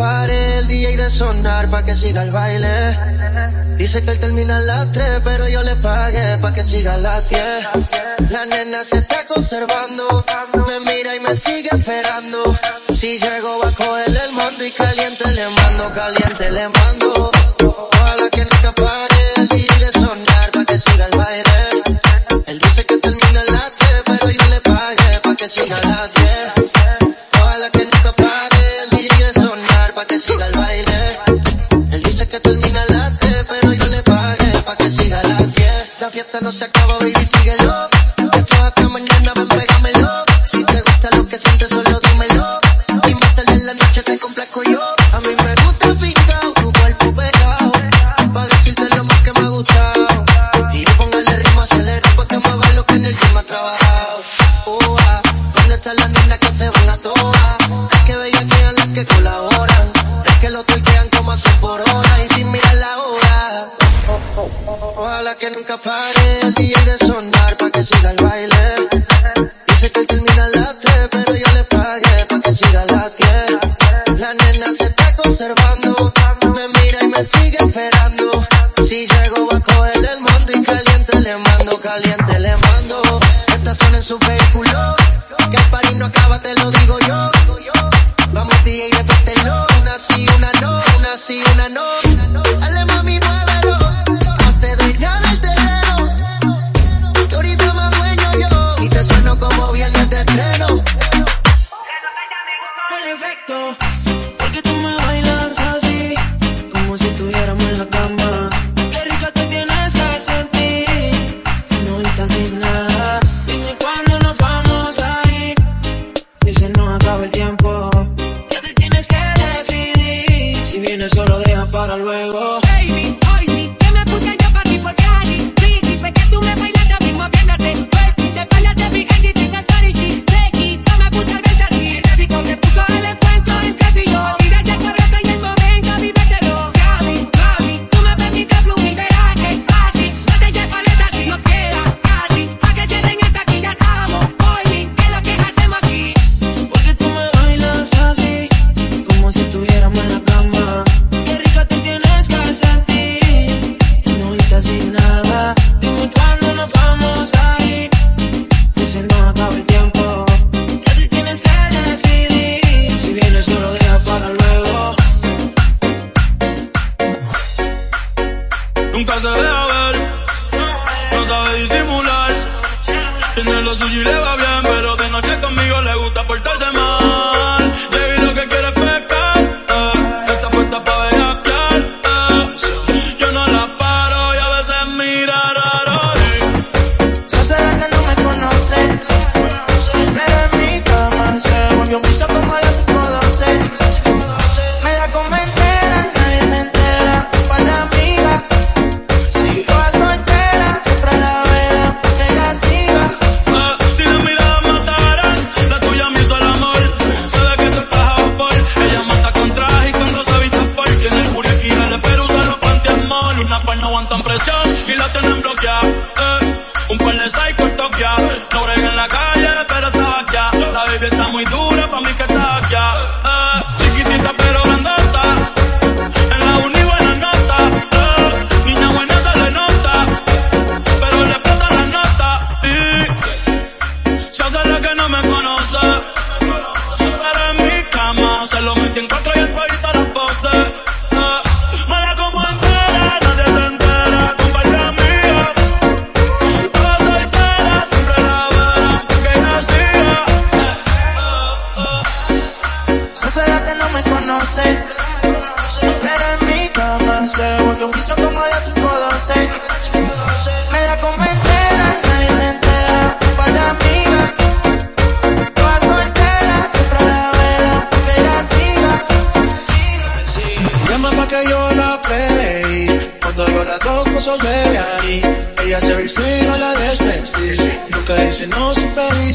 pare el DJ de sonar pa' que siga el baile. Dice que él termina a las 3, pero yo le pagué pa' que siga a las 10. La nena se está conservando, me mira y me sigue esperando. Si llego va a cogerle el mando y caliente le mando, caliente le mando. se acaba, baby, síguelo. Latina se está.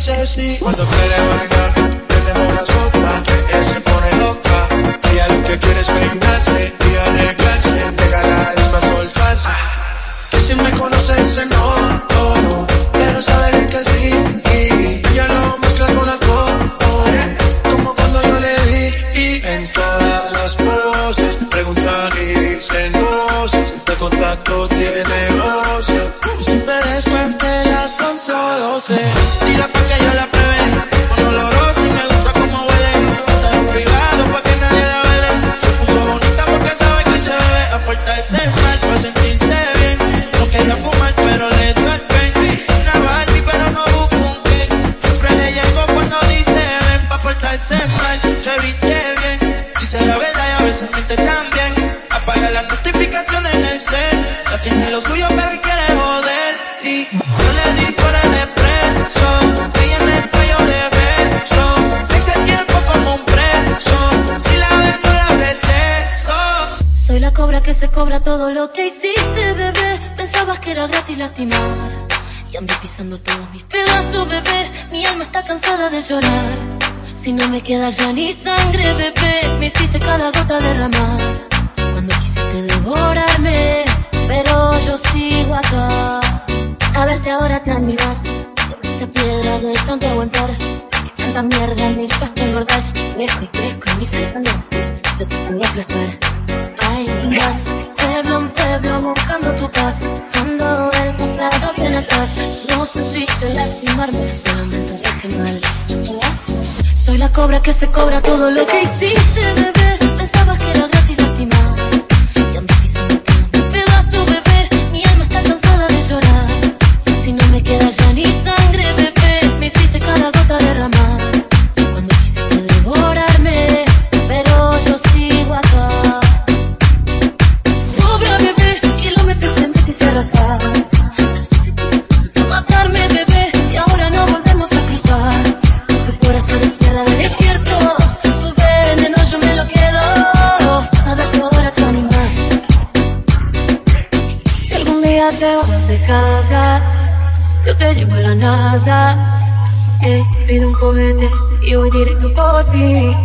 dice sí. Cuando todo lo que hiciste, bebé. Pensabas que era gratis lastimar. Y ando pisando todos mis pedazos, bebé. Mi alma está cansada de llorar. Si no me queda ya ni sangre, bebé. Me hiciste cada gota derramar. Cuando quisiste devorarme. Pero yo sigo acá. A ver si ahora te animas. Esa piedra de tanto aguantar. Y tanta mierda me hizo engordar. Crezco y crezco y me hice. Yo te puedo aplastar. Ay, vas, pueblo en pueblo buscando tu paz. Cuando el pasado viene atrás, no quisiste lastimarme, solamente dejé mal. Soy la cobra que se cobra todo lo que hiciste, bebé. Pido un cohete y voy directo por ti.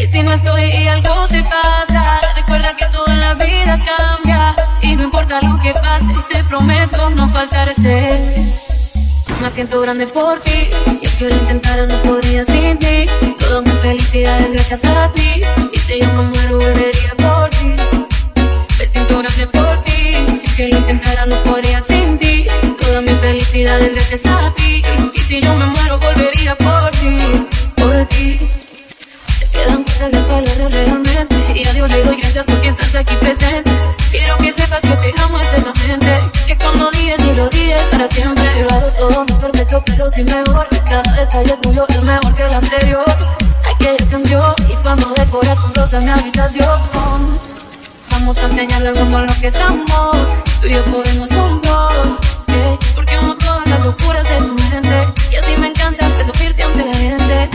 Y si no estoy y algo te pasa, recuerda que todo en la vida cambia. Y no importa lo que pase, te prometo no faltarte. Me siento grande por ti, y es que lo intentara no podría sin ti. Toda mi felicidad es gracias a ti, y si yo me muero volvería por ti. Me siento grande por ti, y es que lo intentara no podría sin ti. Toda mi felicidad es gracias a ti, y si yo me muero Y a Dios le doy gracias porque estás aquí presente. Quiero que sepas que te amo eternamente. Que cuando digas y lo digas para siempre. He logrado todo es perfecto pero sí mejor. Cada detalle tuyo es mejor que el anterior. Aquella canción y cuando decoras con rosas mi habitación. Vamos a enseñarle al mundo lo que estamos Tú y yo podemos juntos eh, Porque amo todas las locuras de tu mente. Y así me encanta presumirte ante la gente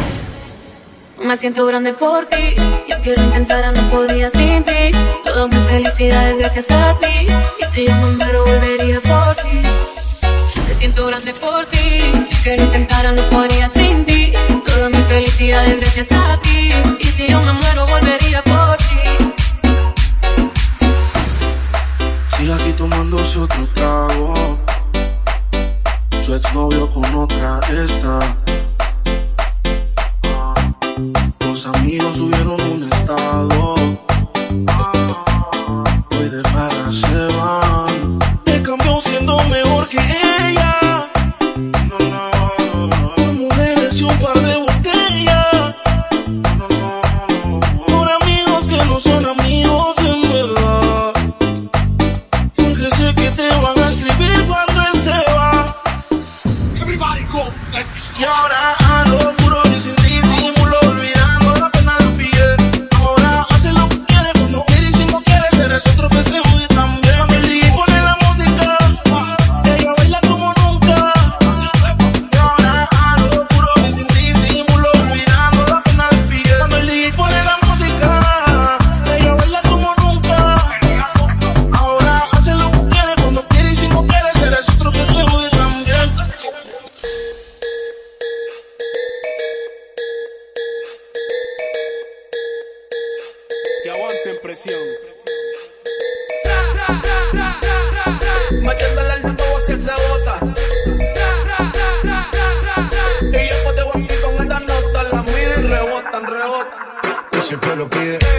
me siento grande por ti, y aunque lo intentara no podría sin ti. Toda mi felicidad es gracias a ti, y si yo me muero volvería por ti. Me siento grande por ti, y aunque lo intentara no podría sin ti. Toda mi felicidad es gracias a ti, y si yo me muero volvería por ti. Sigue aquí tomándose otro trago. Su exnovio con otra está. que aguanten presión. Metiéndole al mambo que se bota. Y yo puedo aquí con estas notas, las miren y rebotan, rebotan. Y siempre lo pide.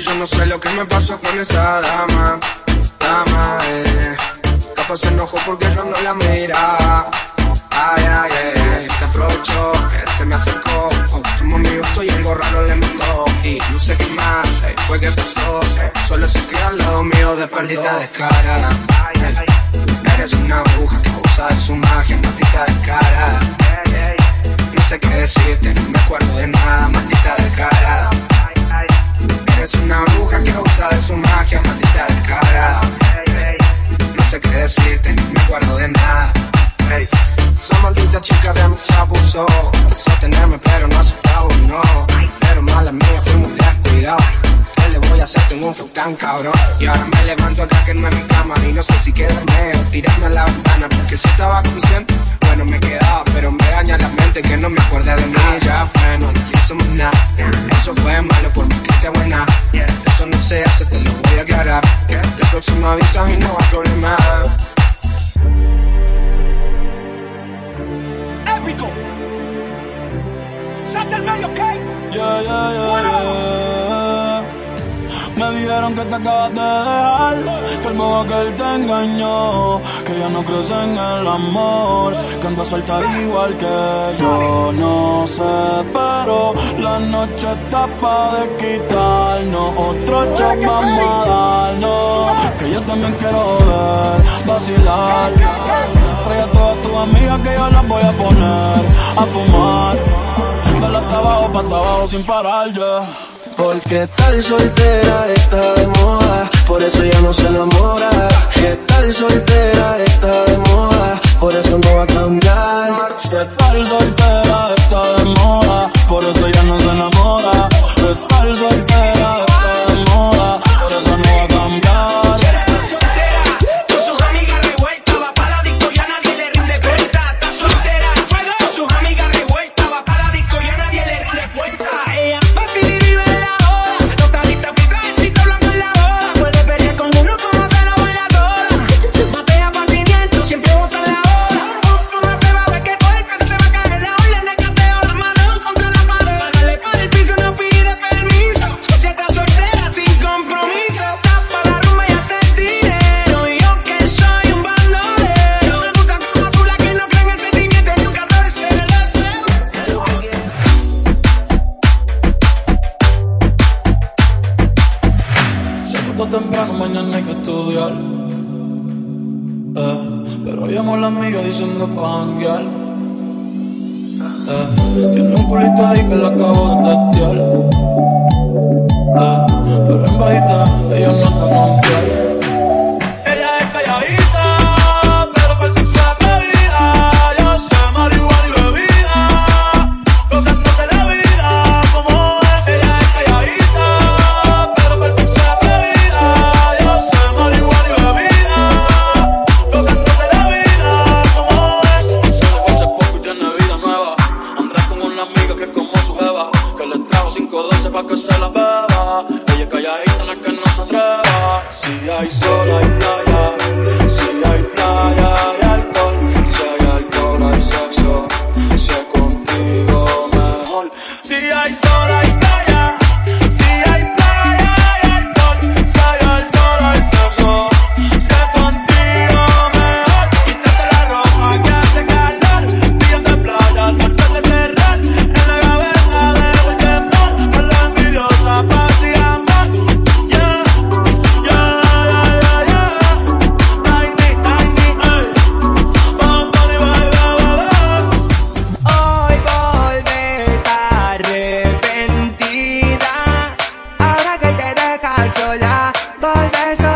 Yo no sé lo que me pasó con esa dama, dama, eh. Capaz se enojó porque yo no la miraba. Ay, ay, ay, se aprovechó, eh, se me acercó. Oh, como amigo soy algo raro, le mandó. Y no sé qué más, eh, fue que pasó. Eh. Solo sé que al lado mío de espaldita de cara. Eres una aguja que usa de su magia, maldita de cara. No sé qué decirte, no me acuerdo de nada, maldita de cara es una bruja que usa de su magia, maldita descarada. No sé qué decirte, ni me acuerdo de nada. Esa maldita chica de mí se abusó, quiso tenerme pero no aceptaba no. Y ahora me levanto acá que no en mi cama Y no sé si quedarme o tirarme a la ventana Porque si estaba consciente, bueno me quedaba Pero me daña la mente que no me acuerde de mí. Ya fue, no, nada. Eso fue malo por mi que buena. Eso no se hace, te lo voy a aclarar. La próxima avisa y no va a problema. Épico. Salta el medio, ¿ok? Yeah, yeah, yeah, yeah. Me dijeron que te acabas de dejar, que el modo que él te engañó, que ya no crees en el amor, que anda suelta igual que yo, no sé, pero la noche está pa' de quitarnos, otro shot vamos a darnos, que yo también quiero ver, vacilar, trae a todas tus amigas que yo las voy a poner a fumar, de hasta abajo pa' hasta abajo sin parar, ya. Porque estar soltera está de moda, por eso ya no se enamora. Estar soltera está de moda, por eso no va a cambiar. Estar soltera está de moda, por eso ya no se enamora. Estar soltera está de moda, por eso no va a cambiar. Eh, pero llamo a la amiga diciendo pa' janguear. Eh, tiene un culito ahí que la acabo de testear. Eh, pero en bajita, ella no está confiar. Si hay sola, volves solita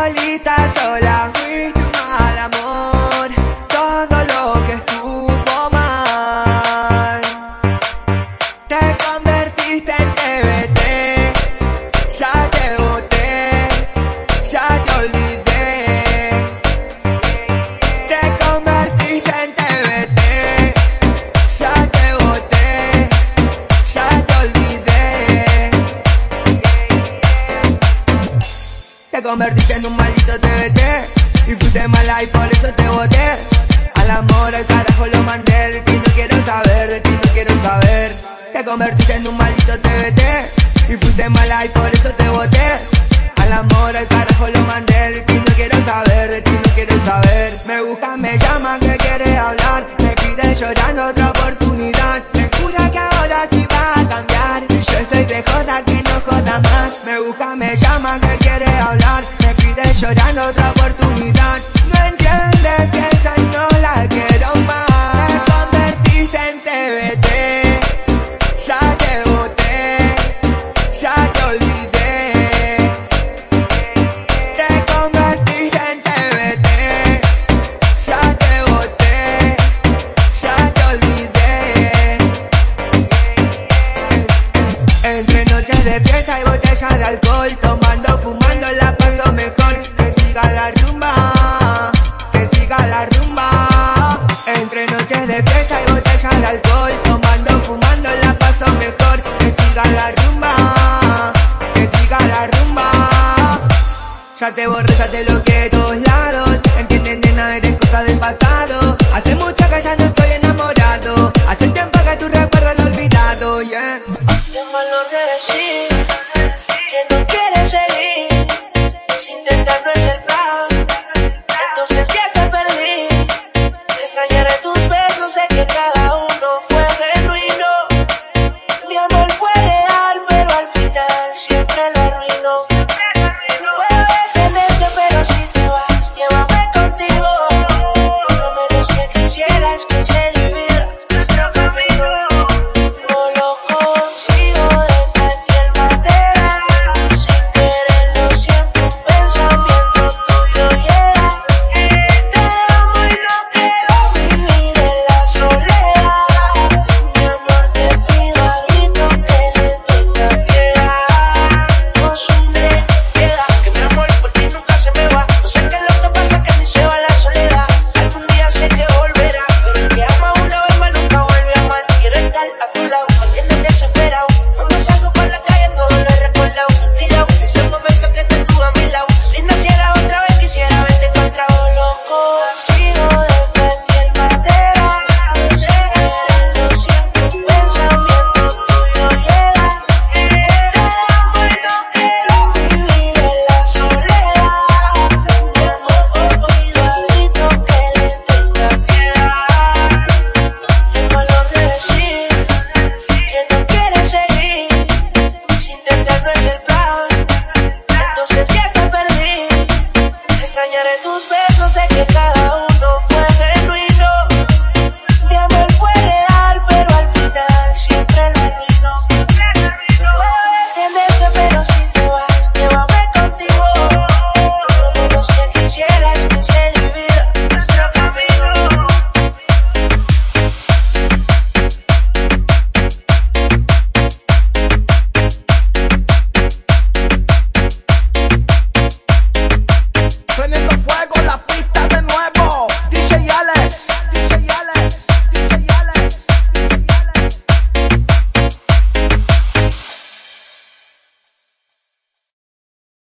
fuiste mala y por eso te boté. Noches de fiesta y botellas de alcohol, tomando, fumando, la paso mejor. Que siga la rumba tus besos, sé que cada uno